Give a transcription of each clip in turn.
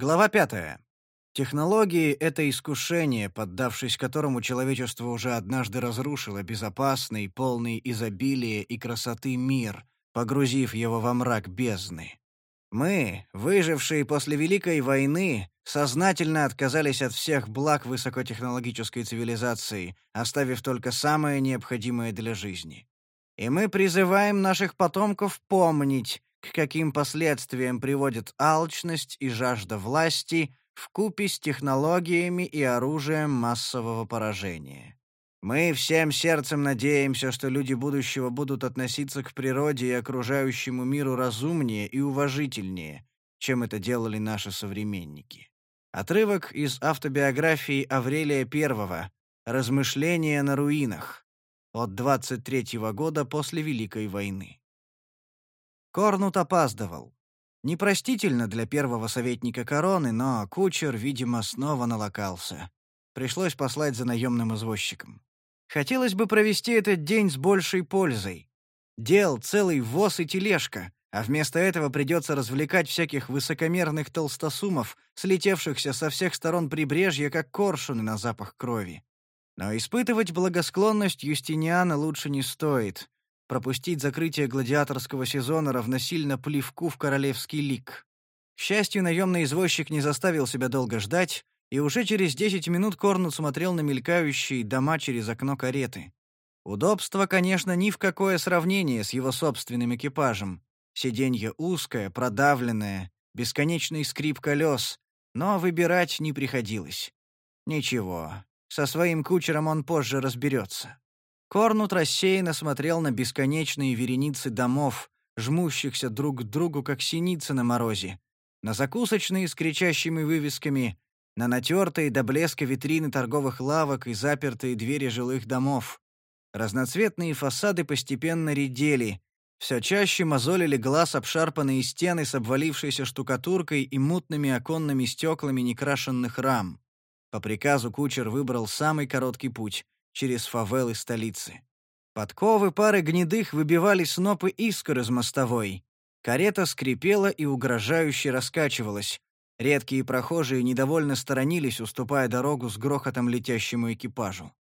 Глава пятая. Технологии — это искушение, поддавшись которому человечество уже однажды разрушило безопасный, полный изобилия и красоты мир, погрузив его во мрак бездны. Мы, выжившие после Великой войны, сознательно отказались от всех благ высокотехнологической цивилизации, оставив только самое необходимое для жизни. И мы призываем наших потомков помнить, к каким последствиям приводит алчность и жажда власти вкупе с технологиями и оружием массового поражения. Мы всем сердцем надеемся, что люди будущего будут относиться к природе и окружающему миру разумнее и уважительнее, чем это делали наши современники. Отрывок из автобиографии Аврелия I «Размышления на руинах» от 23 года после Великой войны. Корнут опаздывал. Непростительно для первого советника короны, но кучер, видимо, снова налокался. Пришлось послать за наемным извозчиком. Хотелось бы провести этот день с большей пользой. Дел целый воз и тележка, а вместо этого придется развлекать всяких высокомерных толстосумов, слетевшихся со всех сторон прибрежья, как коршуны на запах крови. Но испытывать благосклонность Юстиниана лучше не стоит. Пропустить закрытие гладиаторского сезона равносильно плевку в королевский лик. К счастью, наемный извозчик не заставил себя долго ждать, и уже через десять минут Корнут смотрел на мелькающие дома через окно кареты. Удобство, конечно, ни в какое сравнение с его собственным экипажем. Сиденье узкое, продавленное, бесконечный скрип колес, но выбирать не приходилось. Ничего, со своим кучером он позже разберется. Корнут рассеянно смотрел на бесконечные вереницы домов, жмущихся друг к другу, как синицы на морозе, на закусочные с кричащими вывесками, на натертые до блеска витрины торговых лавок и запертые двери жилых домов. Разноцветные фасады постепенно редели, все чаще мозолили глаз обшарпанные стены с обвалившейся штукатуркой и мутными оконными стеклами некрашенных рам. По приказу кучер выбрал самый короткий путь — через фавелы столицы. Подковы пары гнедых выбивали снопы искр из мостовой. Карета скрипела и угрожающе раскачивалась, Редкие прохожие недовольно сторонились, уступая дорогу с грохотом летящему экипажу.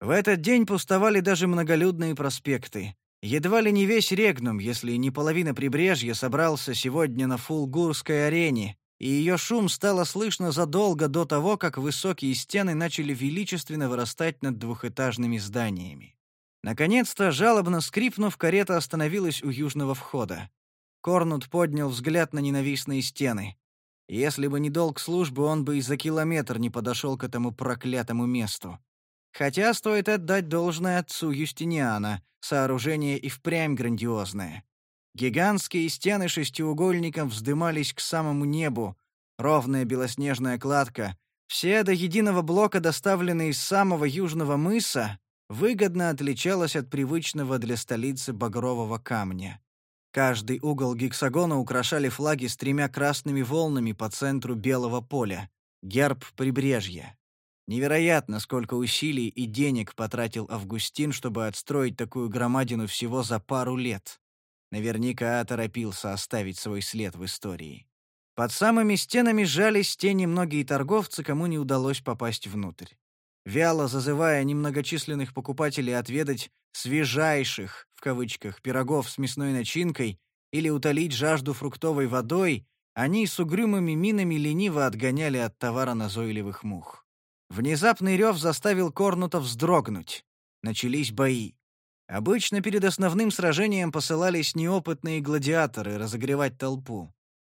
В этот день пустовали даже многолюдные проспекты. Едва ли не весь Регнум, если не половина прибрежья, собрался сегодня на Фулгурской арене, и ее шум стало слышно задолго до того, как высокие стены начали величественно вырастать над двухэтажными зданиями. Наконец-то, жалобно скрипнув, карета остановилась у южного входа. Корнут поднял взгляд на ненавистные стены. Если бы не долг службы, он бы и за километр не подошел к этому проклятому месту. Хотя стоит отдать должное отцу Юстиниана, сооружение и впрямь грандиозное. Гигантские стены шестиугольником вздымались к самому небу, ровная белоснежная кладка, все до единого блока, доставленные из самого южного мыса, выгодно отличалась от привычного для столицы багрового камня. Каждый угол гексагона украшали флаги с тремя красными волнами по центру белого поля. Герб прибрежья. Невероятно, сколько усилий и денег потратил Августин, чтобы отстроить такую громадину всего за пару лет. Наверняка торопился оставить свой след в истории. Под самыми стенами сжались те немногие торговцы, кому не удалось попасть внутрь вяло зазывая немногочисленных покупателей отведать «свежайших» в кавычках пирогов с мясной начинкой или утолить жажду фруктовой водой, они с угрюмыми минами лениво отгоняли от товара назойливых мух. Внезапный рев заставил Корнута вздрогнуть. Начались бои. Обычно перед основным сражением посылались неопытные гладиаторы разогревать толпу.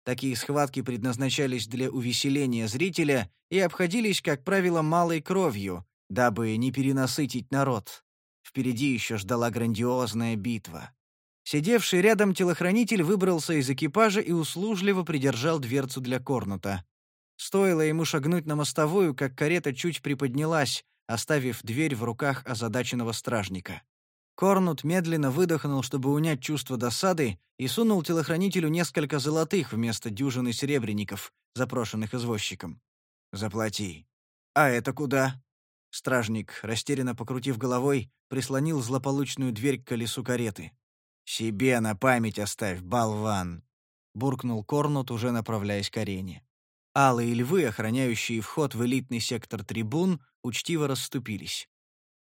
Такие схватки предназначались для увеселения зрителя и обходились, как правило, малой кровью, дабы не перенасытить народ. Впереди еще ждала грандиозная битва. Сидевший рядом телохранитель выбрался из экипажа и услужливо придержал дверцу для Корнута. Стоило ему шагнуть на мостовую, как карета чуть приподнялась, оставив дверь в руках озадаченного стражника. Корнут медленно выдохнул, чтобы унять чувство досады, и сунул телохранителю несколько золотых вместо дюжины серебряников, запрошенных извозчиком. «Заплати». «А это куда?» Стражник, растерянно покрутив головой, прислонил злополучную дверь к колесу кареты. «Себе на память оставь, болван!» — буркнул Корнут, уже направляясь к арене. Алые львы, охраняющие вход в элитный сектор трибун, учтиво расступились.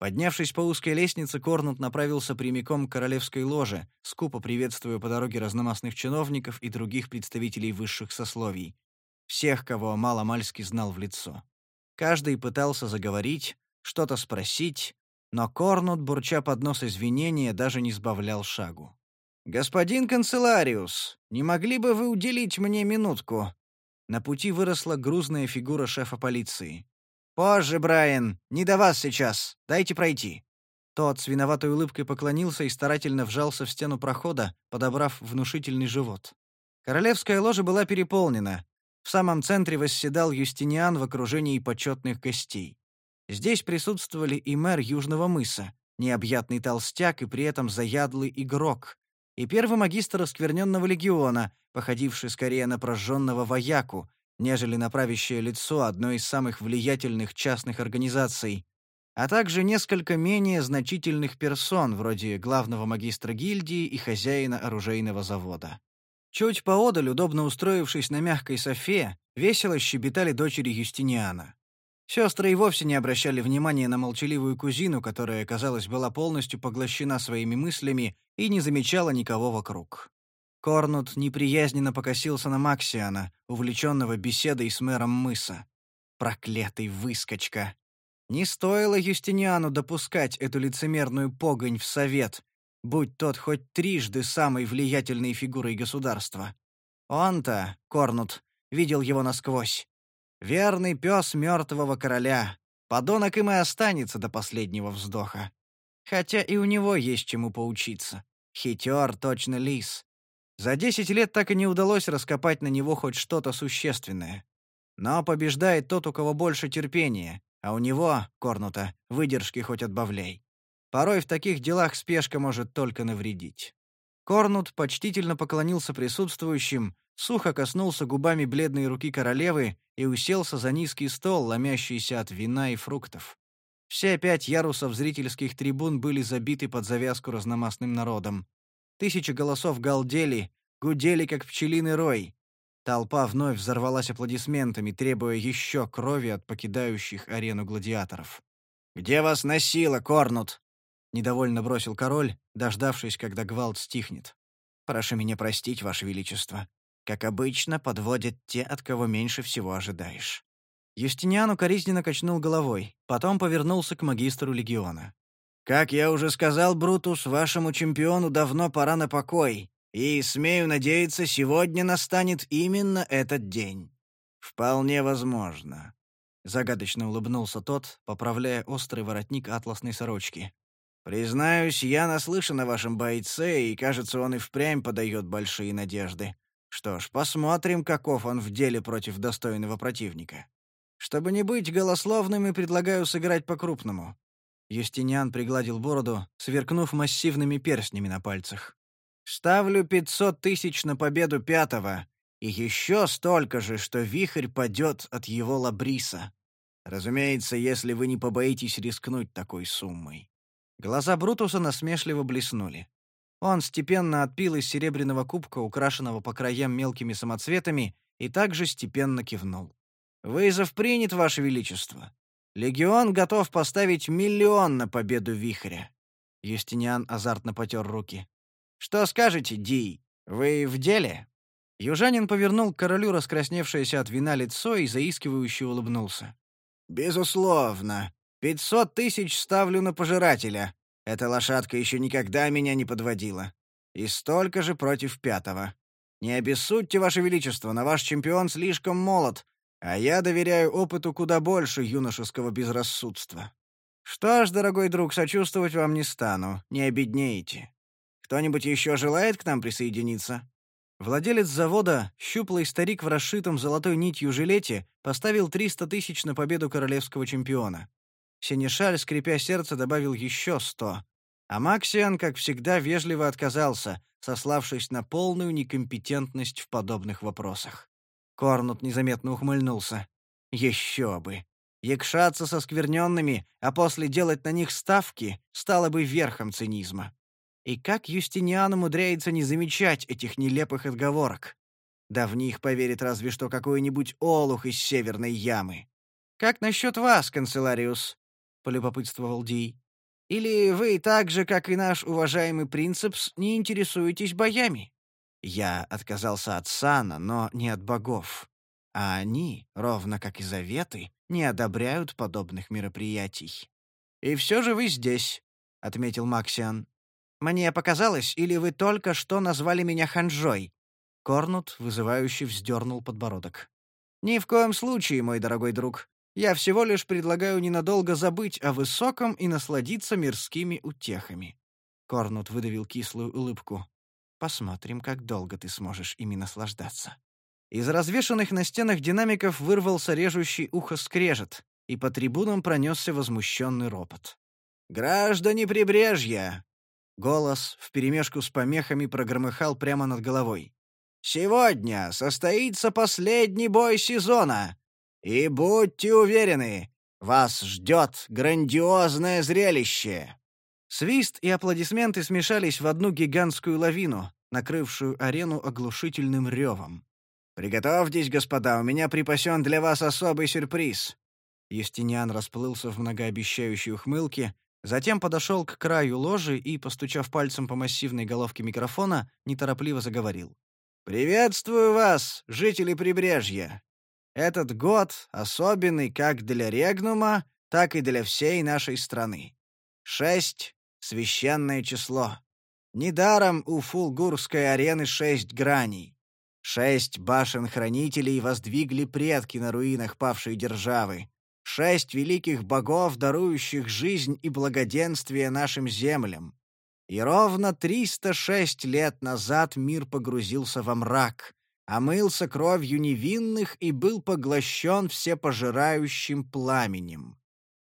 Поднявшись по узкой лестнице, Корнут направился прямиком к королевской ложе, скупо приветствуя по дороге разномастных чиновников и других представителей высших сословий. Всех, кого мало-мальски знал в лицо. Каждый пытался заговорить, что-то спросить, но Корнут, бурча под нос извинения, даже не сбавлял шагу. «Господин канцелариус, не могли бы вы уделить мне минутку?» На пути выросла грузная фигура шефа полиции. «Позже, Брайан, не до вас сейчас. Дайте пройти». Тот с виноватой улыбкой поклонился и старательно вжался в стену прохода, подобрав внушительный живот. Королевская ложа была переполнена. В самом центре восседал Юстиниан в окружении почетных гостей. Здесь присутствовали и мэр Южного мыса, необъятный толстяк и при этом заядлый игрок, и первый магистр оскверненного легиона, походивший скорее на прожженного вояку, нежели на правящее лицо одной из самых влиятельных частных организаций, а также несколько менее значительных персон, вроде главного магистра гильдии и хозяина оружейного завода. Чуть поодаль, удобно устроившись на мягкой софе, весело щебетали дочери Юстиниана. Сестры и вовсе не обращали внимания на молчаливую кузину, которая, казалось, была полностью поглощена своими мыслями и не замечала никого вокруг. Корнут неприязненно покосился на Максиана, увлеченного беседой с мэром мыса. Проклятый выскочка! Не стоило Юстиниану допускать эту лицемерную погонь в совет, будь тот хоть трижды самой влиятельной фигурой государства. Он-то, Корнут, видел его насквозь. Верный пес мертвого короля. Подонок им и останется до последнего вздоха. Хотя и у него есть чему поучиться. Хитер точно лис. За десять лет так и не удалось раскопать на него хоть что-то существенное. Но побеждает тот, у кого больше терпения, а у него, Корнута, выдержки хоть отбавляй. Порой в таких делах спешка может только навредить. Корнут почтительно поклонился присутствующим, сухо коснулся губами бледной руки королевы и уселся за низкий стол, ломящийся от вина и фруктов. Все пять ярусов зрительских трибун были забиты под завязку разномастным народом. Тысячи голосов галдели, гудели, как пчелиный рой. Толпа вновь взорвалась аплодисментами, требуя еще крови от покидающих арену гладиаторов. «Где вас носило, Корнут?» — недовольно бросил король, дождавшись, когда гвалт стихнет. «Прошу меня простить, Ваше Величество. Как обычно, подводят те, от кого меньше всего ожидаешь». Юстиниан укоризненно качнул головой, потом повернулся к магистру легиона. «Как я уже сказал, Брутус, вашему чемпиону давно пора на покой, и, смею надеяться, сегодня настанет именно этот день. Вполне возможно». Загадочно улыбнулся тот, поправляя острый воротник атласной сорочки. «Признаюсь, я наслышан о вашем бойце, и, кажется, он и впрямь подает большие надежды. Что ж, посмотрим, каков он в деле против достойного противника. Чтобы не быть голословным, и предлагаю сыграть по-крупному». Юстиниан пригладил бороду, сверкнув массивными перстнями на пальцах. «Ставлю пятьсот тысяч на победу пятого, и еще столько же, что вихрь падет от его лабриса. Разумеется, если вы не побоитесь рискнуть такой суммой». Глаза Брутуса насмешливо блеснули. Он степенно отпил из серебряного кубка, украшенного по краям мелкими самоцветами, и также степенно кивнул. «Вызов принят, Ваше Величество. Легион готов поставить миллион на победу Вихря». Юстиниан азартно потер руки. «Что скажете, Ди? Вы в деле?» Южанин повернул к королю раскрасневшееся от вина лицо и заискивающе улыбнулся. «Безусловно. Пятьсот тысяч ставлю на пожирателя. Эта лошадка еще никогда меня не подводила. И столько же против пятого. Не обессудьте, Ваше Величество, на ваш чемпион слишком молод, а я доверяю опыту куда больше юношеского безрассудства. Что ж, дорогой друг, сочувствовать вам не стану, не обеднеете. Кто-нибудь еще желает к нам присоединиться?» Владелец завода, щуплый старик в расшитом золотой нитью жилете, поставил 300 тысяч на победу королевского чемпиона. Синешаль, скрипя сердце, добавил еще сто. А Максиан, как всегда, вежливо отказался, сославшись на полную некомпетентность в подобных вопросах. Корнут незаметно ухмыльнулся. Еще бы. Якшаться со скверненными, а после делать на них ставки, стало бы верхом цинизма. И как Юстиниан умудряется не замечать этих нелепых отговорок? Да в них поверит разве что какой-нибудь олух из северной ямы. «Как насчет вас, канцелариус?» — полюбопытствовал Ди. «Или вы так же, как и наш уважаемый принцепс, не интересуетесь боями?» Я отказался от сана, но не от богов. А они, ровно как и заветы, не одобряют подобных мероприятий. «И все же вы здесь», — отметил Максиан. «Мне показалось, или вы только что назвали меня ханжой?» Корнут вызывающе вздернул подбородок. «Ни в коем случае, мой дорогой друг. Я всего лишь предлагаю ненадолго забыть о высоком и насладиться мирскими утехами». Корнут выдавил кислую улыбку. «Посмотрим, как долго ты сможешь ими наслаждаться». Из развешанных на стенах динамиков вырвался режущий ухо скрежет, и по трибунам пронесся возмущенный ропот. «Граждане прибрежья!» Голос вперемешку с помехами прогромыхал прямо над головой. «Сегодня состоится последний бой сезона, и будьте уверены, вас ждет грандиозное зрелище!» Свист и аплодисменты смешались в одну гигантскую лавину, накрывшую арену оглушительным ревом. «Приготовьтесь, господа, у меня припасен для вас особый сюрприз». Юстиниан расплылся в многообещающей ухмылке, затем подошел к краю ложи и, постучав пальцем по массивной головке микрофона, неторопливо заговорил. «Приветствую вас, жители прибрежья! Этот год особенный как для Регнума, так и для всей нашей страны. Шесть — священное число. Недаром у Фулгурской арены шесть граней. Шесть башен-хранителей воздвигли предки на руинах павшей державы. Шесть великих богов, дарующих жизнь и благоденствие нашим землям. И ровно 306 лет назад мир погрузился во мрак, омылся кровью невинных и был поглощен всепожирающим пламенем.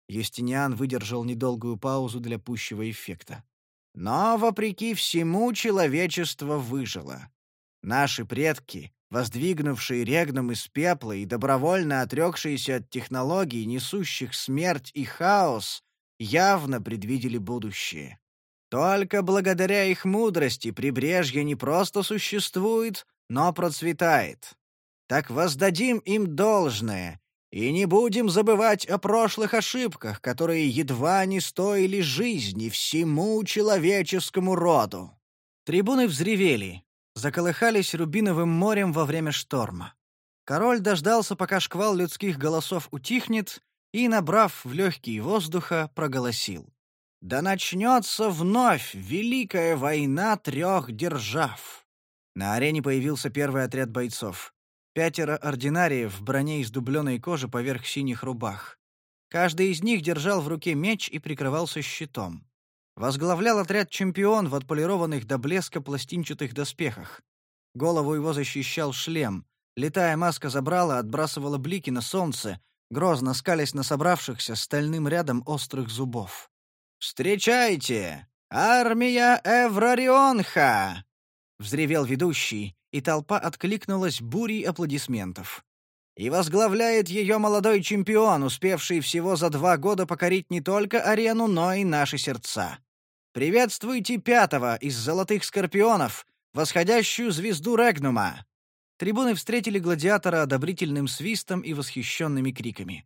Юстиниан выдержал недолгую паузу для пущего эффекта. Но, вопреки всему, человечество выжило. Наши предки, воздвигнувшие регном из пепла и добровольно отрекшиеся от технологий, несущих смерть и хаос, явно предвидели будущее. Только благодаря их мудрости прибрежье не просто существует, но процветает. Так воздадим им должное и не будем забывать о прошлых ошибках, которые едва не стоили жизни всему человеческому роду. Трибуны взревели, заколыхались рубиновым морем во время шторма. Король дождался, пока шквал людских голосов утихнет, и, набрав в легкие воздуха, проголосил. «Да начнется вновь Великая война трех держав!» На арене появился первый отряд бойцов. Пятеро ординариев в броне из дубленой кожи поверх синих рубах. Каждый из них держал в руке меч и прикрывался щитом. Возглавлял отряд чемпион в отполированных до блеска пластинчатых доспехах. Голову его защищал шлем. Летая маска забрала, отбрасывала блики на солнце, грозно скались на собравшихся стальным рядом острых зубов. «Встречайте! Армия Эврарионха!» — взревел ведущий, и толпа откликнулась бурей аплодисментов. И возглавляет ее молодой чемпион, успевший всего за два года покорить не только арену, но и наши сердца. Приветствуйте пятого из золотых скорпионов, восходящую звезду Регнума!» Трибуны встретили гладиатора одобрительным свистом и восхищенными криками.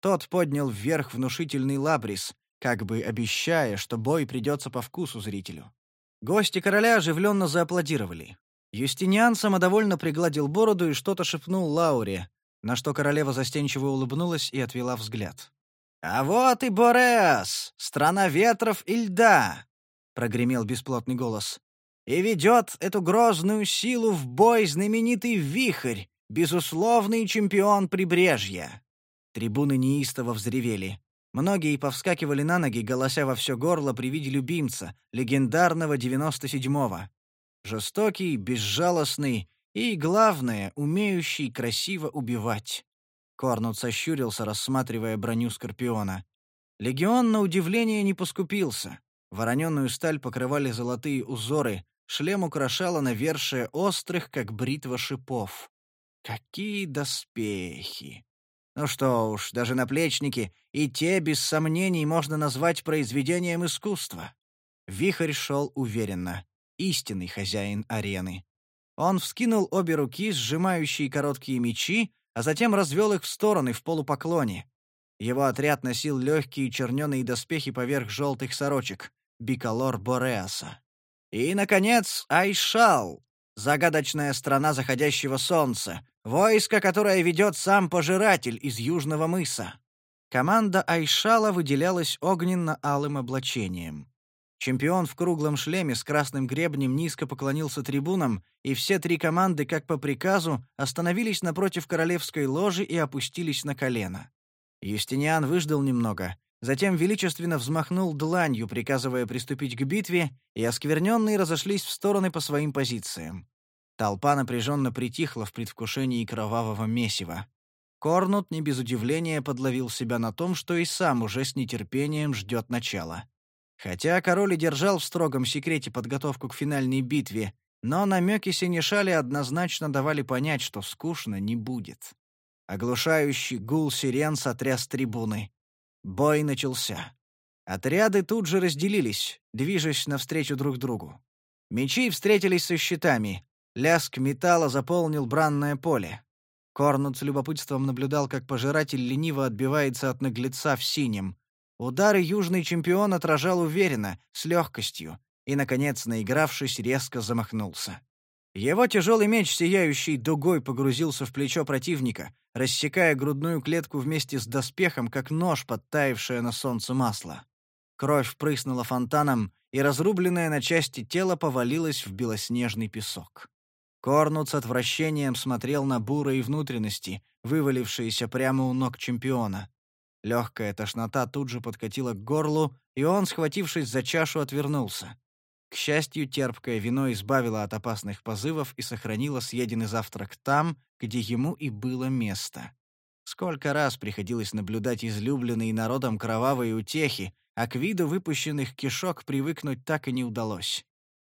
Тот поднял вверх внушительный лабрис, как бы обещая, что бой придется по вкусу зрителю. Гости короля оживленно зааплодировали. Юстиниан самодовольно пригладил бороду и что-то шепнул Лауре, на что королева застенчиво улыбнулась и отвела взгляд. «А вот и Бореас, страна ветров и льда!» — прогремел бесплотный голос. «И ведет эту грозную силу в бой знаменитый Вихрь, безусловный чемпион прибрежья!» Трибуны неистово взревели. Многие повскакивали на ноги, голося во все горло при виде любимца, легендарного девяносто седьмого. Жестокий, безжалостный и, главное, умеющий красиво убивать. Корнут сощурился, рассматривая броню Скорпиона. Легион, на удивление, не поскупился. Вороненую сталь покрывали золотые узоры, шлем украшало навершие острых, как бритва шипов. Какие доспехи! Ну что уж, даже наплечники, и те, без сомнений, можно назвать произведением искусства. Вихрь шел уверенно, истинный хозяин арены. Он вскинул обе руки, сжимающие короткие мечи, а затем развел их в стороны в полупоклоне. Его отряд носил легкие черненые доспехи поверх желтых сорочек, биколор Бореаса. И, наконец, Айшал, загадочная страна заходящего солнца, войско, которое ведет сам Пожиратель из Южного мыса. Команда Айшала выделялась огненно-алым облачением. Чемпион в круглом шлеме с красным гребнем низко поклонился трибунам, и все три команды, как по приказу, остановились напротив королевской ложи и опустились на колено. Юстиниан выждал немного, затем величественно взмахнул дланью, приказывая приступить к битве, и оскверненные разошлись в стороны по своим позициям. Толпа напряженно притихла в предвкушении кровавого месива. Корнут не без удивления подловил себя на том, что и сам уже с нетерпением ждет начала. Хотя король и держал в строгом секрете подготовку к финальной битве, но намеки Синешали однозначно давали понять, что скучно не будет. Оглушающий гул сирен сотряс трибуны. Бой начался. Отряды тут же разделились, движась навстречу друг другу. Мечи встретились со щитами. Лязг металла заполнил бранное поле. Корнут с любопытством наблюдал, как пожиратель лениво отбивается от наглеца в синем. Удары южный чемпион отражал уверенно, с легкостью, и, наконец, наигравшись, резко замахнулся. Его тяжелый меч, сияющий дугой, погрузился в плечо противника, рассекая грудную клетку вместе с доспехом, как нож, подтаявшее на солнце масло. Кровь прыснула фонтаном, и разрубленное на части тело повалилось в белоснежный песок. Корнут с отвращением смотрел на бурые внутренности, вывалившиеся прямо у ног чемпиона. Легкая тошнота тут же подкатила к горлу, и он, схватившись за чашу, отвернулся. К счастью, терпкое вино избавило от опасных позывов и сохранило съеденный завтрак там, где ему и было место. Сколько раз приходилось наблюдать излюбленные народом кровавые утехи, а к виду выпущенных кишок привыкнуть так и не удалось.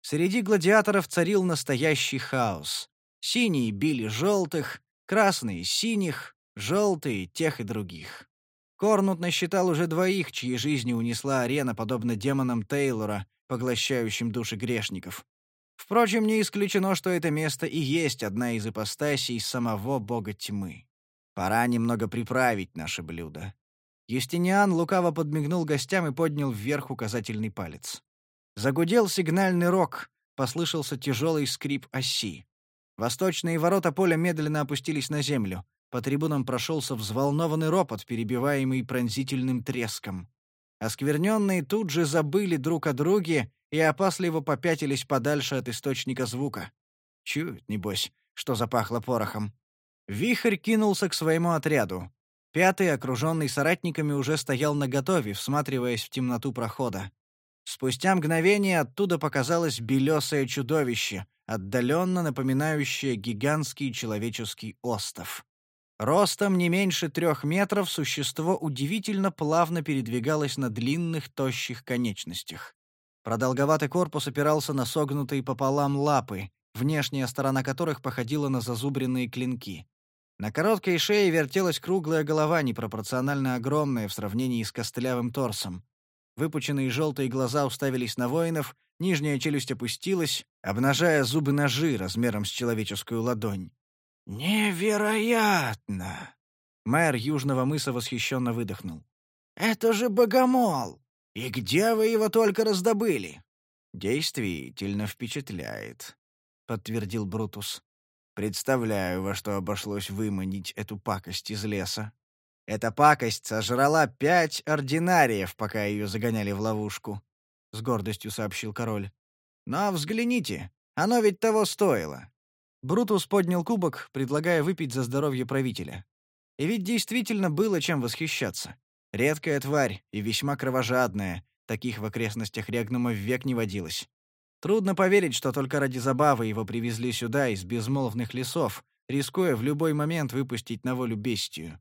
Среди гладиаторов царил настоящий хаос. Синие били желтых, красные — синих, желтые — тех и других. Корнут насчитал уже двоих, чьи жизни унесла арена, подобно демонам Тейлора, поглощающим души грешников. Впрочем, не исключено, что это место и есть одна из ипостасей самого бога тьмы. Пора немного приправить наше блюдо. Юстиниан лукаво подмигнул гостям и поднял вверх указательный палец. Загудел сигнальный рог, послышался тяжелый скрип оси. Восточные ворота поля медленно опустились на землю. По трибунам прошелся взволнованный ропот, перебиваемый пронзительным треском. Оскверненные тут же забыли друг о друге и опасливо попятились подальше от источника звука. Чуют, небось, что запахло порохом. Вихрь кинулся к своему отряду. Пятый, окруженный соратниками, уже стоял наготове, всматриваясь в темноту прохода. Спустя мгновение оттуда показалось белесое чудовище, отдаленно напоминающее гигантский человеческий остов. Ростом не меньше трех метров существо удивительно плавно передвигалось на длинных, тощих конечностях. Продолговатый корпус опирался на согнутые пополам лапы, внешняя сторона которых походила на зазубренные клинки. На короткой шее вертелась круглая голова, непропорционально огромная в сравнении с костлявым торсом. Выпученные желтые глаза уставились на воинов, нижняя челюсть опустилась, обнажая зубы-ножи размером с человеческую ладонь. «Невероятно!» Мэр Южного мыса восхищенно выдохнул. «Это же богомол! И где вы его только раздобыли?» «Действительно впечатляет», — подтвердил Брутус. «Представляю, во что обошлось выманить эту пакость из леса». Эта пакость сожрала пять ординариев, пока ее загоняли в ловушку», — с гордостью сообщил король. «Но взгляните, оно ведь того стоило». Брутус поднял кубок, предлагая выпить за здоровье правителя. И ведь действительно было чем восхищаться. Редкая тварь и весьма кровожадная, таких в окрестностях Регнума век не водилось. Трудно поверить, что только ради забавы его привезли сюда из безмолвных лесов, рискуя в любой момент выпустить на волю бестию.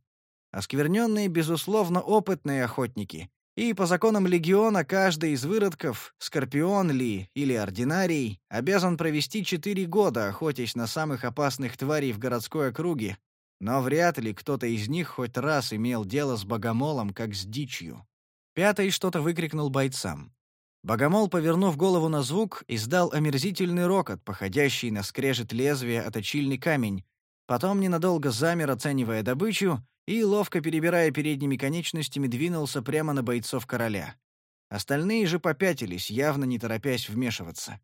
Оскверненные, безусловно, опытные охотники, и по законам легиона каждый из выродков, скорпион ли или ординарий, обязан провести четыре года, охотясь на самых опасных тварей в городской округе, но вряд ли кто-то из них хоть раз имел дело с богомолом, как с дичью. Пятый что-то выкрикнул бойцам. Богомол, повернув голову на звук, издал омерзительный рокот, походящий на скрежет лезвия о точильный камень, потом ненадолго замер, оценивая добычу, и, ловко перебирая передними конечностями, двинулся прямо на бойцов короля. Остальные же попятились, явно не торопясь вмешиваться.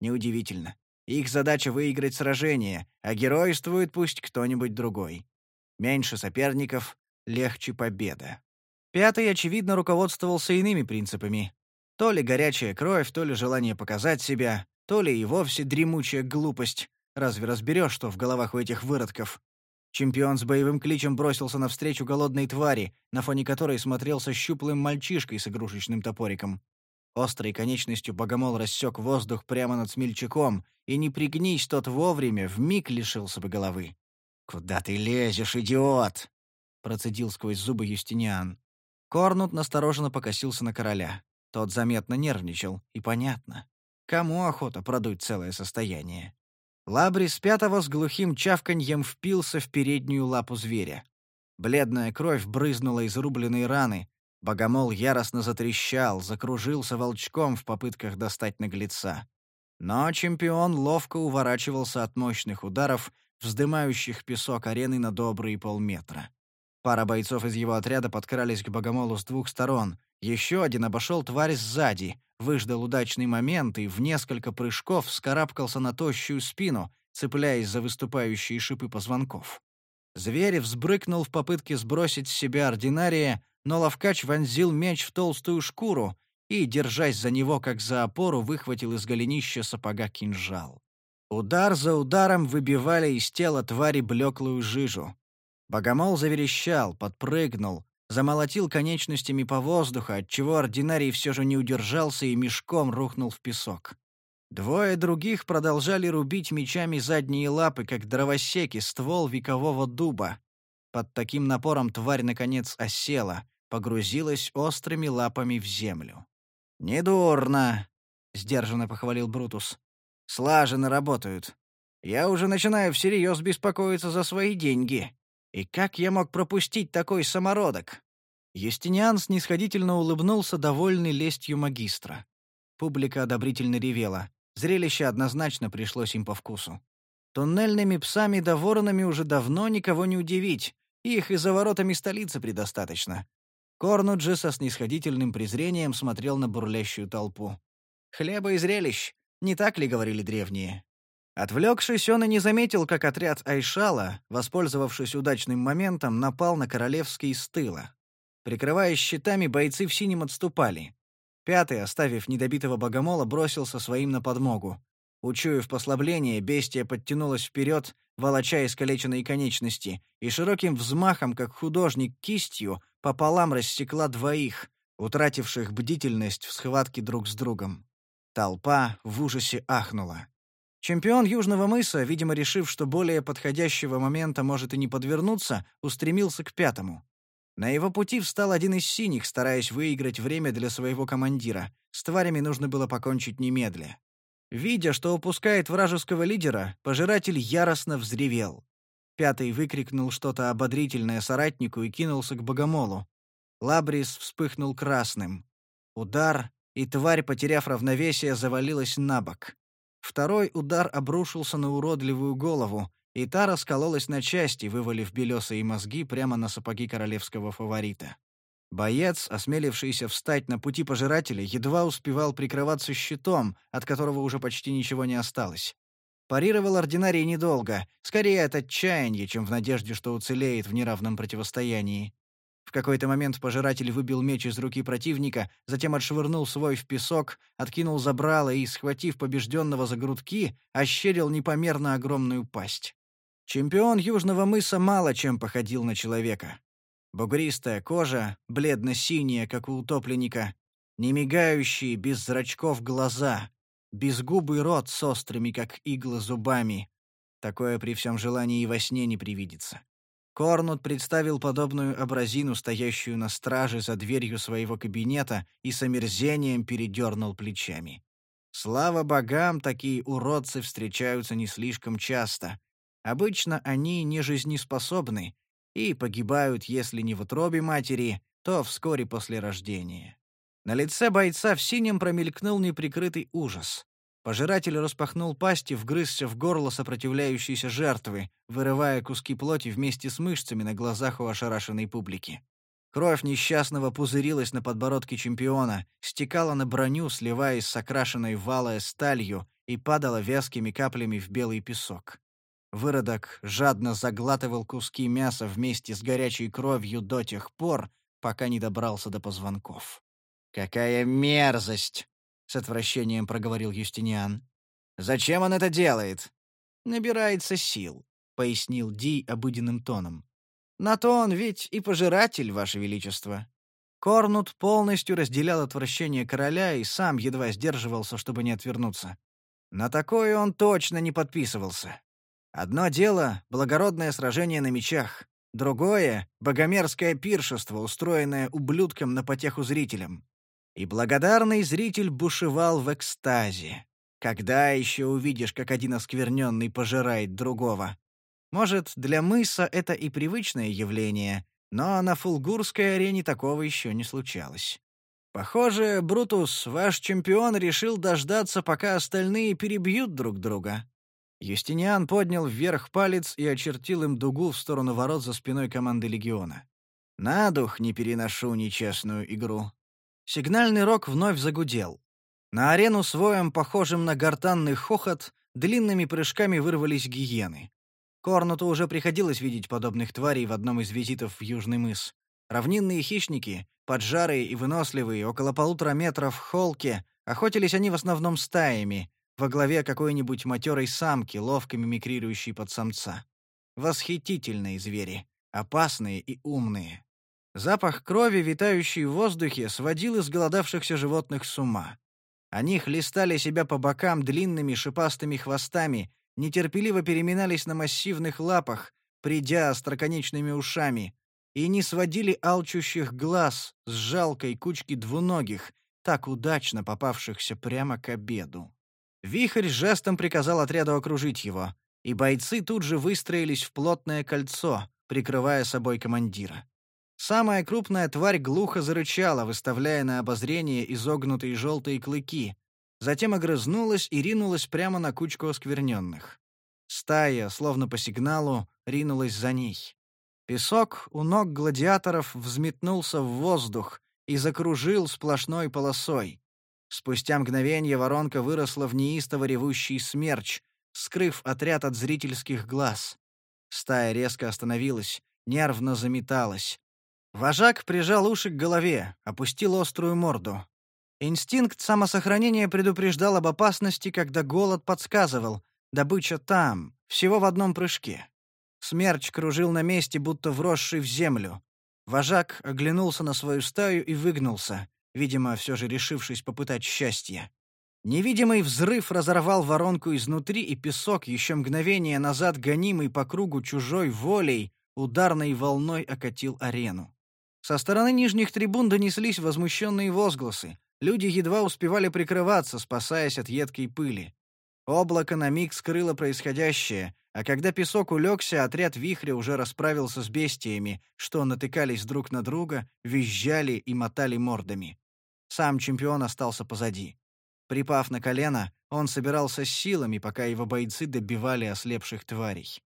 Неудивительно. Их задача — выиграть сражение, а геройствует пусть кто-нибудь другой. Меньше соперников — легче победа. Пятый, очевидно, руководствовался иными принципами. То ли горячая кровь, то ли желание показать себя, то ли и вовсе дремучая глупость. Разве разберешь, что в головах у этих выродков? Чемпион с боевым кличем бросился навстречу голодной твари, на фоне которой смотрелся щуплым мальчишкой с игрушечным топориком. Острой конечностью богомол рассек воздух прямо над смельчаком, и не пригнись тот вовремя, вмиг лишился бы головы. «Куда ты лезешь, идиот?» — процедил сквозь зубы Юстиниан. Корнут настороженно покосился на короля. Тот заметно нервничал, и понятно. Кому охота продуть целое состояние? Лабрис пятого с глухим чавканьем впился в переднюю лапу зверя. Бледная кровь брызнула из рубленной раны. Богомол яростно затрещал, закружился волчком в попытках достать наглеца. Но чемпион ловко уворачивался от мощных ударов, вздымающих песок арены на добрые полметра. Пара бойцов из его отряда подкрались к богомолу с двух сторон. Еще один обошел тварь сзади, выждал удачный момент и в несколько прыжков вскарабкался на тощую спину, цепляясь за выступающие шипы позвонков. Зверь взбрыкнул в попытке сбросить с себя ординария, но ловкач вонзил меч в толстую шкуру и, держась за него как за опору, выхватил из голенища сапога кинжал. Удар за ударом выбивали из тела твари блеклую жижу. Богомол заверещал, подпрыгнул, замолотил конечностями по воздуху, отчего ординарий все же не удержался и мешком рухнул в песок. Двое других продолжали рубить мечами задние лапы, как дровосеки, ствол векового дуба. Под таким напором тварь, наконец, осела, погрузилась острыми лапами в землю. «Недурно», — сдержанно похвалил Брутус. «Слаженно работают. Я уже начинаю всерьез беспокоиться за свои деньги. И как я мог пропустить такой самородок? Юстиниан снисходительно улыбнулся, довольный лестью магистра. Публика одобрительно ревела. Зрелище однозначно пришлось им по вкусу. Туннельными псами да воронами уже давно никого не удивить. Их и за воротами столицы предостаточно. Корнут же со снисходительным презрением смотрел на бурлящую толпу. «Хлеба и зрелищ, не так ли говорили древние?» Отвлекшись, он и не заметил, как отряд Айшала, воспользовавшись удачным моментом, напал на королевский с тыла. Прикрываясь щитами, бойцы в синем отступали. Пятый, оставив недобитого богомола, бросился своим на подмогу. Учуяв послабление, бестия подтянулась вперед, волоча искалеченные конечности, и широким взмахом, как художник кистью, пополам рассекла двоих, утративших бдительность в схватке друг с другом. Толпа в ужасе ахнула. Чемпион Южного мыса, видимо, решив, что более подходящего момента может и не подвернуться, устремился к пятому. На его пути встал один из синих, стараясь выиграть время для своего командира. С тварями нужно было покончить немедля. Видя, что упускает вражеского лидера, пожиратель яростно взревел. Пятый выкрикнул что-то ободрительное соратнику и кинулся к богомолу. Лабрис вспыхнул красным. Удар, и тварь, потеряв равновесие, завалилась на бок. Второй удар обрушился на уродливую голову, и та раскололась на части, вывалив белесые мозги прямо на сапоги королевского фаворита. Боец, осмелившийся встать на пути пожирателя, едва успевал прикрываться щитом, от которого уже почти ничего не осталось. Парировал ординарий недолго, скорее от отчаяния, чем в надежде, что уцелеет в неравном противостоянии. В какой-то момент пожиратель выбил меч из руки противника, затем отшвырнул свой в песок, откинул забрало и, схватив побежденного за грудки, ощерил непомерно огромную пасть. Чемпион Южного мыса мало чем походил на человека. Бугристая кожа, бледно-синяя, как у утопленника, немигающие, без зрачков глаза, безгубый рот с острыми, как иглы, зубами. Такое при всем желании и во сне не привидится. Корнут представил подобную образину, стоящую на страже за дверью своего кабинета, и с омерзением передернул плечами. Слава богам, такие уродцы встречаются не слишком часто. Обычно они не жизнеспособны и погибают, если не в утробе матери, то вскоре после рождения. На лице бойца в синем промелькнул неприкрытый ужас. Пожиратель распахнул пасть и вгрызся в горло сопротивляющейся жертвы, вырывая куски плоти вместе с мышцами на глазах у ошарашенной публики. Кровь несчастного пузырилась на подбородке чемпиона, стекала на броню, сливаясь с окрашенной валая сталью и падала вязкими каплями в белый песок. Выродок жадно заглатывал куски мяса вместе с горячей кровью до тех пор, пока не добрался до позвонков. «Какая мерзость!» — с отвращением проговорил Юстиниан. «Зачем он это делает?» «Набирается сил», — пояснил Ди обыденным тоном. «На то он ведь и пожиратель, Ваше Величество». Корнут полностью разделял отвращение короля и сам едва сдерживался, чтобы не отвернуться. На такое он точно не подписывался. Одно дело — благородное сражение на мечах, другое — богомерзкое пиршество, устроенное ублюдком на потеху зрителям. И благодарный зритель бушевал в экстазе. Когда еще увидишь, как один оскверненный пожирает другого? Может, для мыса это и привычное явление, но на фулгурской арене такого еще не случалось. Похоже, Брутус, ваш чемпион, решил дождаться, пока остальные перебьют друг друга. Юстиниан поднял вверх палец и очертил им дугу в сторону ворот за спиной команды легиона. На дух не переношу нечестную игру. Сигнальный рог вновь загудел. На арену своем, похожим на гортанный хохот, длинными прыжками вырвались гиены. Корнуту уже приходилось видеть подобных тварей в одном из визитов в Южный мыс. Равнинные хищники, поджарые и выносливые, около полутора метров в холке, охотились они в основном стаями, во главе какой-нибудь матерой самки, ловко мимикрирующей под самца. Восхитительные звери, опасные и умные. Запах крови, витающий в воздухе, сводил изголодавшихся животных с ума. Они хлестали себя по бокам длинными шипастыми хвостами, нетерпеливо переминались на массивных лапах, придя остроконечными ушами, и не сводили алчущих глаз с жалкой кучки двуногих, так удачно попавшихся прямо к обеду. Вихрь жестом приказал отряду окружить его, и бойцы тут же выстроились в плотное кольцо, прикрывая собой командира. Самая крупная тварь глухо зарычала, выставляя на обозрение изогнутые желтые клыки, затем огрызнулась и ринулась прямо на кучку оскверненных. Стая, словно по сигналу, ринулась за ней. Песок у ног гладиаторов взметнулся в воздух и закружил сплошной полосой. Спустя мгновение воронка выросла в неистово ревущий смерч, скрыв отряд от зрительских глаз. Стая резко остановилась, нервно заметалась, Вожак прижал уши к голове, опустил острую морду. Инстинкт самосохранения предупреждал об опасности, когда голод подсказывал. Добыча там, всего в одном прыжке. Смерч кружил на месте, будто вросший в землю. Вожак оглянулся на свою стаю и выгнулся, видимо, все же решившись попытать счастье. Невидимый взрыв разорвал воронку изнутри, и песок, еще мгновение назад гонимый по кругу чужой волей, ударной волной окатил арену. Со стороны нижних трибун донеслись возмущенные возгласы. Люди едва успевали прикрываться, спасаясь от едкой пыли. Облако на миг скрыло происходящее, а когда песок улегся, отряд вихря уже расправился с бестиями, что натыкались друг на друга, визжали и мотали мордами. Сам чемпион остался позади. Припав на колено, он собирался с силами, пока его бойцы добивали ослепших тварей.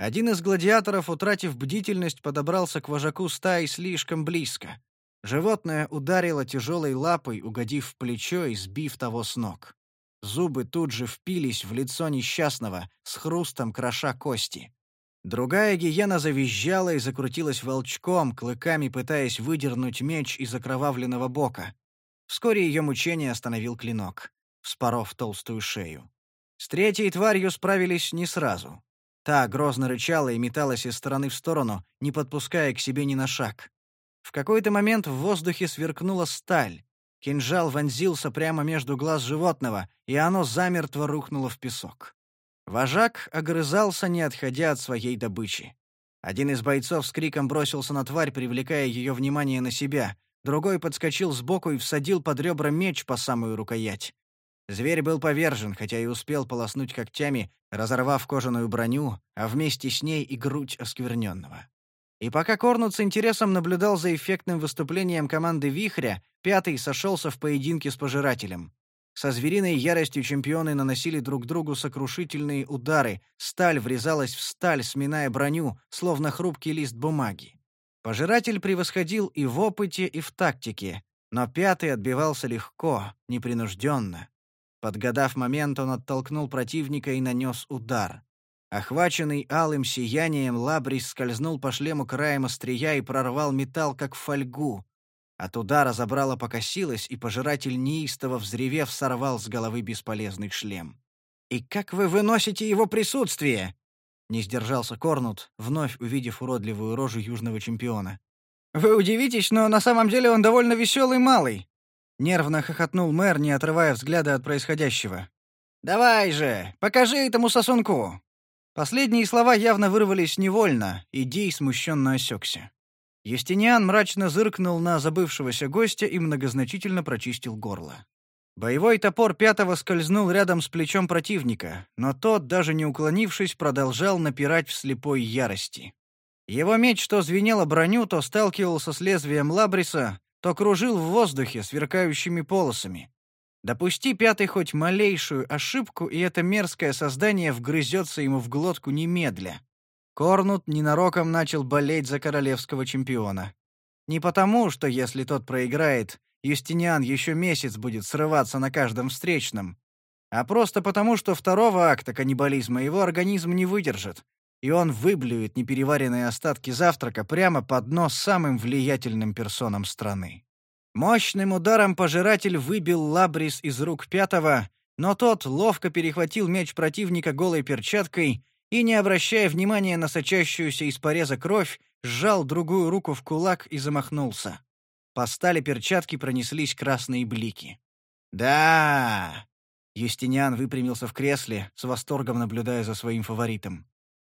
Один из гладиаторов, утратив бдительность, подобрался к вожаку стаи слишком близко. Животное ударило тяжелой лапой, угодив в плечо и сбив того с ног. Зубы тут же впились в лицо несчастного, с хрустом кроша кости. Другая гиена завизжала и закрутилась волчком, клыками пытаясь выдернуть меч из окровавленного бока. Вскоре ее мучение остановил клинок, вспоров толстую шею. С третьей тварью справились не сразу. Та грозно рычала и металась из стороны в сторону, не подпуская к себе ни на шаг. В какой-то момент в воздухе сверкнула сталь. Кинжал вонзился прямо между глаз животного, и оно замертво рухнуло в песок. Вожак огрызался, не отходя от своей добычи. Один из бойцов с криком бросился на тварь, привлекая ее внимание на себя. Другой подскочил сбоку и всадил под ребра меч по самую рукоять. Зверь был повержен, хотя и успел полоснуть когтями, разорвав кожаную броню, а вместе с ней и грудь оскверненного. И пока Корнут с интересом наблюдал за эффектным выступлением команды «Вихря», пятый сошелся в поединке с Пожирателем. Со звериной яростью чемпионы наносили друг другу сокрушительные удары, сталь врезалась в сталь, сминая броню, словно хрупкий лист бумаги. Пожиратель превосходил и в опыте, и в тактике, но пятый отбивался легко, непринужденно. Подгадав момент, он оттолкнул противника и нанес удар. Охваченный алым сиянием, Лабрис скользнул по шлему краем острия и прорвал металл, как фольгу. От удара забрало покосилось, и пожиратель неистово взревев сорвал с головы бесполезный шлем. «И как вы выносите его присутствие?» Не сдержался Корнут, вновь увидев уродливую рожу южного чемпиона. «Вы удивитесь, но на самом деле он довольно веселый малый!» Нервно хохотнул мэр, не отрывая взгляда от происходящего. «Давай же, покажи этому сосунку!» Последние слова явно вырвались невольно, и Дий смущенно осекся. Юстиниан мрачно зыркнул на забывшегося гостя и многозначительно прочистил горло. Боевой топор пятого скользнул рядом с плечом противника, но тот, даже не уклонившись, продолжал напирать в слепой ярости. Его меч то звенел броню, то сталкивался с лезвием лабриса, то кружил в воздухе сверкающими полосами. Допусти пятый хоть малейшую ошибку, и это мерзкое создание вгрызется ему в глотку немедля. Корнут ненароком начал болеть за королевского чемпиона. Не потому, что если тот проиграет, Юстиниан еще месяц будет срываться на каждом встречном, а просто потому, что второго акта каннибализма его организм не выдержит, и он выблюет непереваренные остатки завтрака прямо под нос самым влиятельным персонам страны. Мощным ударом пожиратель выбил Лабрис из рук пятого, но тот ловко перехватил меч противника голой перчаткой и, не обращая внимания на сочащуюся из пореза кровь, сжал другую руку в кулак и замахнулся. По стали перчатки пронеслись красные блики. «Да!» Юстиниан выпрямился в кресле, с восторгом наблюдая за своим фаворитом.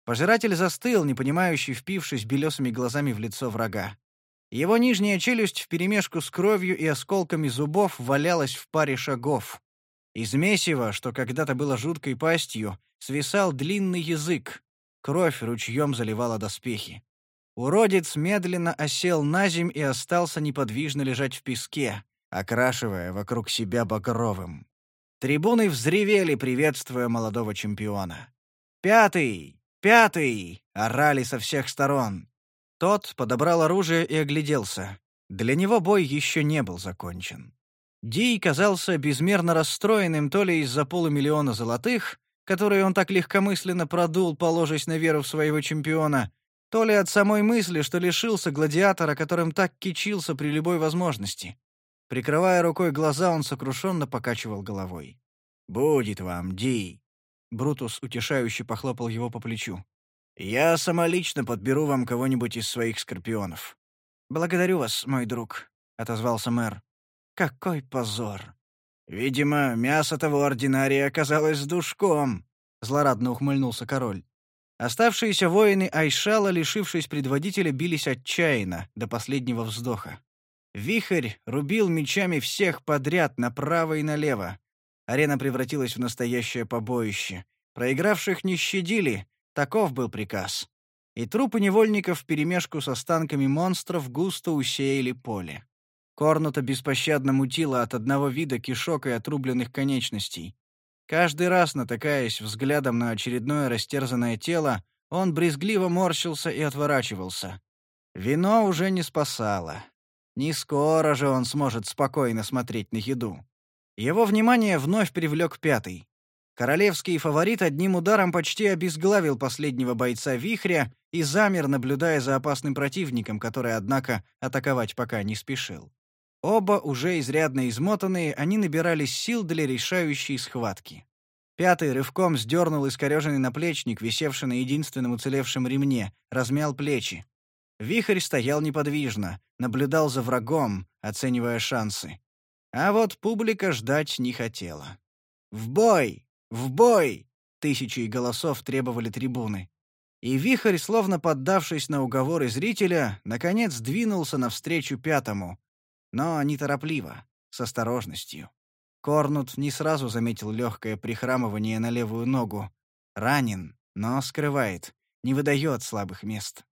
Пожиратель застыл, непонимающий, впившись белесыми глазами в лицо врага. Его нижняя челюсть вперемешку с кровью и осколками зубов валялась в паре шагов. Из месива, что когда-то было жуткой пастью, свисал длинный язык. Кровь ручьем заливала доспехи. Уродец медленно осел на земь и остался неподвижно лежать в песке, окрашивая вокруг себя багровым. Трибуны взревели, приветствуя молодого чемпиона. «Пятый! Пятый!» — орали со всех сторон. Тот подобрал оружие и огляделся. Для него бой еще не был закончен. Дий казался безмерно расстроенным то ли из-за полумиллиона золотых, которые он так легкомысленно продул, положась на веру в своего чемпиона, то ли от самой мысли, что лишился гладиатора, которым так кичился при любой возможности. Прикрывая рукой глаза, он сокрушенно покачивал головой. «Будет вам, Дий!» Брутус утешающе похлопал его по плечу. Я самолично подберу вам кого-нибудь из своих скорпионов». «Благодарю вас, мой друг», — отозвался мэр. «Какой позор!» «Видимо, мясо того ординария оказалось с душком», — злорадно ухмыльнулся король. Оставшиеся воины Айшала, лишившись предводителя, бились отчаянно, до последнего вздоха. Вихрь рубил мечами всех подряд, направо и налево. Арена превратилась в настоящее побоище. Проигравших не щадили, Таков был приказ. И трупы невольников вперемешку с останками монстров густо усеяли поле. Корнута беспощадно мутило от одного вида кишок и отрубленных конечностей. Каждый раз, натыкаясь взглядом на очередное растерзанное тело, он брезгливо морщился и отворачивался. Вино уже не спасало. Не скоро же он сможет спокойно смотреть на еду. Его внимание вновь привлек пятый. Королевский фаворит одним ударом почти обезглавил последнего бойца вихря и замер, наблюдая за опасным противником, который, однако, атаковать пока не спешил. Оба, уже изрядно измотанные, они набирались сил для решающей схватки. Пятый рывком сдернул искореженный наплечник, висевший на единственном уцелевшем ремне, размял плечи. Вихрь стоял неподвижно, наблюдал за врагом, оценивая шансы. А вот публика ждать не хотела. «В бой!» «В бой!» — тысячи голосов требовали трибуны. И вихрь, словно поддавшись на уговоры зрителя, наконец двинулся навстречу пятому. Но неторопливо, с осторожностью. Корнут не сразу заметил легкое прихрамывание на левую ногу. Ранен, но скрывает, не выдает слабых мест.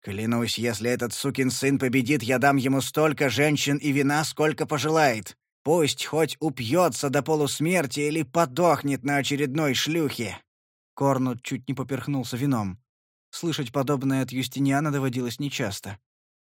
Клянусь, если этот сукин сын победит, я дам ему столько женщин и вина, сколько пожелает. Пусть хоть упьется до полусмерти или подохнет на очередной шлюхе». Корнут чуть не поперхнулся вином. Слышать подобное от Юстиниана доводилось нечасто.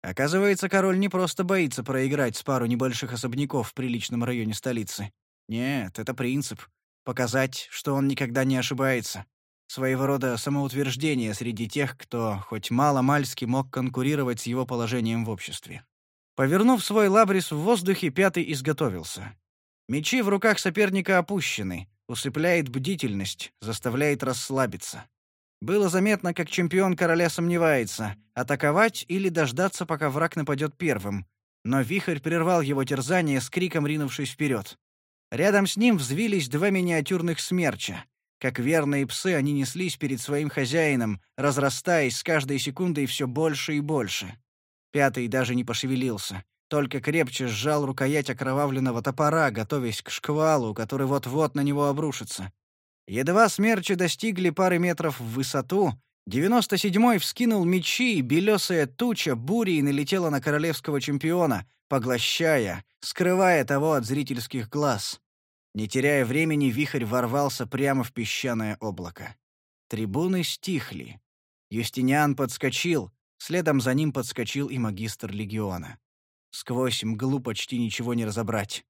Оказывается, король не просто боится проиграть с пару небольших особняков в приличном районе столицы. Нет, это принцип. Показать, что он никогда не ошибается. Своего рода самоутверждение среди тех, кто хоть мало-мальски мог конкурировать с его положением в обществе. Повернув свой лабрис в воздухе, пятый изготовился. Мечи в руках соперника опущены, усыпляет бдительность, заставляет расслабиться. Было заметно, как чемпион короля сомневается, атаковать или дождаться, пока враг нападет первым. Но вихрь прервал его терзание с криком, ринувшись вперед. Рядом с ним взвились два миниатюрных смерча. Как верные псы, они неслись перед своим хозяином, разрастаясь с каждой секундой все больше и больше. Пятый даже не пошевелился, только крепче сжал рукоять окровавленного топора, готовясь к шквалу, который вот-вот на него обрушится. Едва смерчи достигли пары метров в высоту, девяносто седьмой вскинул мечи, и белесая туча бурей налетела на королевского чемпиона, поглощая, скрывая того от зрительских глаз. Не теряя времени, вихрь ворвался прямо в песчаное облако. Трибуны стихли. Юстиниан подскочил, следом за ним подскочил и магистр легиона. Сквозь мглу почти ничего не разобрать.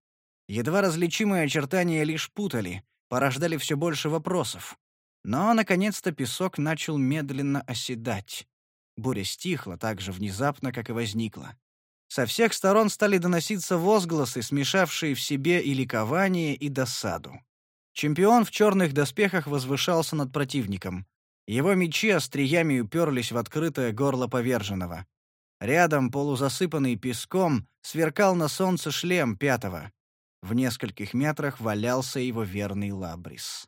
Едва различимые очертания лишь путали, порождали все больше вопросов. Но, наконец-то, песок начал медленно оседать. Буря стихла так же внезапно, как и возникла. Со всех сторон стали доноситься возгласы, смешавшие в себе и ликование, и досаду. Чемпион в черных доспехах возвышался над противником. Его мечи остриями уперлись в открытое горло поверженного. Рядом, полузасыпанный песком, сверкал на солнце шлем пятого. В нескольких метрах валялся его верный Лабрис.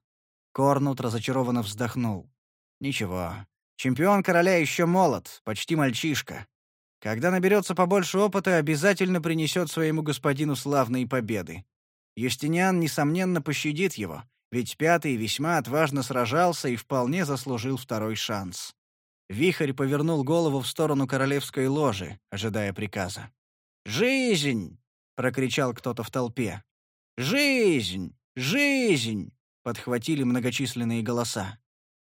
Корнут разочарованно вздохнул. «Ничего. Чемпион короля еще молод, почти мальчишка. Когда наберется побольше опыта, обязательно принесет своему господину славные победы. Юстиниан, несомненно, пощадит его, ведь пятый весьма отважно сражался и вполне заслужил второй шанс». Вихрь повернул голову в сторону королевской ложи, ожидая приказа. «Жизнь!» — прокричал кто-то в толпе. «Жизнь! Жизнь!» — подхватили многочисленные голоса.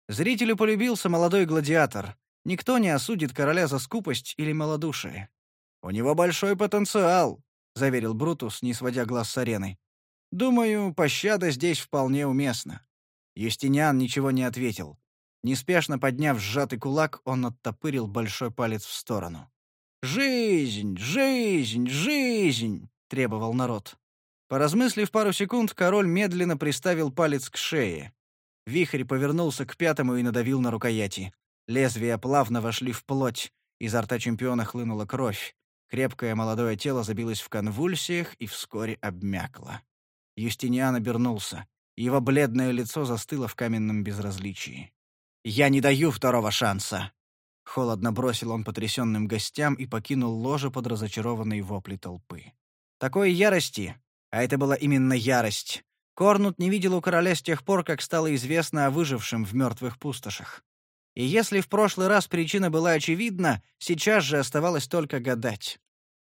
Зрителю полюбился молодой гладиатор. Никто не осудит короля за скупость или малодушие. «У него большой потенциал», — заверил Брутус, не сводя глаз с арены. «Думаю, пощада здесь вполне уместна». Юстиниан ничего не ответил. Неспешно подняв сжатый кулак, он оттопырил большой палец в сторону. «Жизнь! Жизнь! Жизнь!» — требовал народ. Поразмыслив пару секунд, король медленно приставил палец к шее. Вихрь повернулся к пятому и надавил на рукояти. Лезвия плавно вошли в плоть. Изо рта чемпиона хлынула кровь. Крепкое молодое тело забилось в конвульсиях и вскоре обмякло. Юстиниан обернулся. Его бледное лицо застыло в каменном безразличии. «Я не даю второго шанса!» Холодно бросил он потрясенным гостям и покинул ложе под разочарованные вопли толпы. Такой ярости, а это была именно ярость. Корнут не видел у короля с тех пор, как стало известно о выжившем в мертвых пустошах. И если в прошлый раз причина была очевидна, сейчас же оставалось только гадать.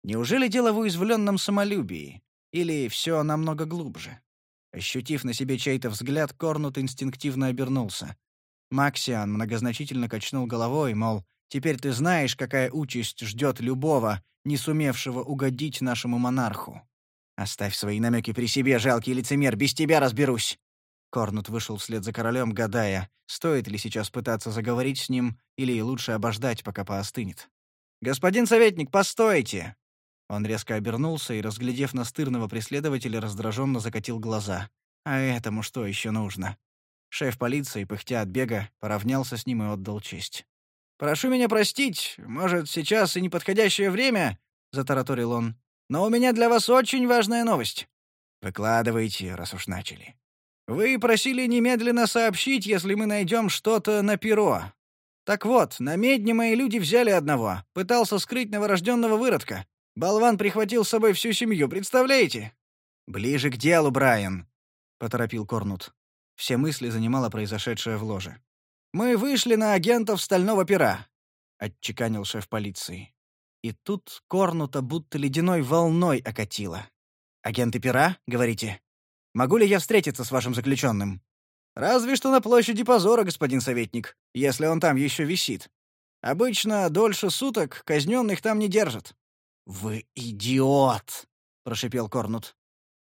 Неужели дело в уязвленном самолюбии? Или все намного глубже? Ощутив на себе чей-то взгляд, Корнут инстинктивно обернулся. Максиан многозначительно качнул головой, мол, «Теперь ты знаешь, какая участь ждет любого, не сумевшего угодить нашему монарху». «Оставь свои намеки при себе, жалкий лицемер, без тебя разберусь!» Корнут вышел вслед за королем, гадая, стоит ли сейчас пытаться заговорить с ним или лучше обождать, пока поостынет. «Господин советник, постойте!» Он резко обернулся и, разглядев настырного преследователя, раздраженно закатил глаза. «А этому что еще нужно?» Шеф полиции, пыхтя от бега, поравнялся с ним и отдал честь. «Прошу меня простить, может, сейчас и неподходящее время?» — затараторил он. Но у меня для вас очень важная новость. Выкладывайте, раз уж начали. Вы просили немедленно сообщить, если мы найдем что-то на перо. Так вот, на медне мои люди взяли одного. Пытался скрыть новорожденного выродка. Болван прихватил с собой всю семью, представляете? Ближе к делу, Брайан, поторопил Корнут. Все мысли занимало произошедшее в ложе. Мы вышли на агентов Стального пера. — отчеканил шеф полиции. И тут Корнута будто ледяной волной окатило. «Агенты пера, говорите? Могу ли я встретиться с вашим заключенным?» «Разве что на площади позора, господин советник, если он там еще висит. Обычно дольше суток казненных там не держат». «Вы идиот!» — прошипел Корнут.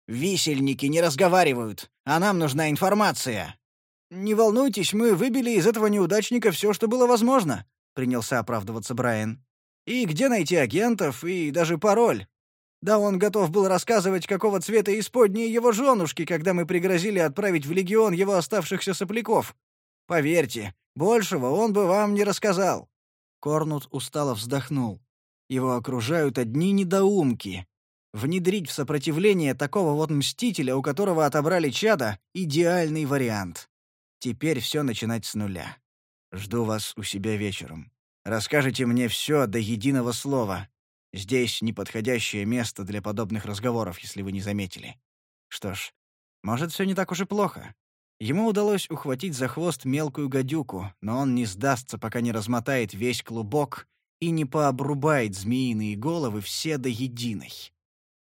«Висельники не разговаривают, а нам нужна информация». «Не волнуйтесь, мы выбили из этого неудачника все, что было возможно», — принялся оправдываться Брайан. И где найти агентов, и даже пароль. Да он готов был рассказывать, какого цвета исподние его женушки, когда мы пригрозили отправить в легион его оставшихся сопляков. Поверьте, большего он бы вам не рассказал». Корнут устало вздохнул. Его окружают одни недоумки. Внедрить в сопротивление такого вот мстителя, у которого отобрали чада, — идеальный вариант. Теперь все начинать с нуля. Жду вас у себя вечером. Расскажите мне все до единого слова. Здесь неподходящее место для подобных разговоров, если вы не заметили. Что ж, может, все не так уж и плохо. Ему удалось ухватить за хвост мелкую гадюку, но он не сдастся, пока не размотает весь клубок и не пообрубает змеиные головы все до единой.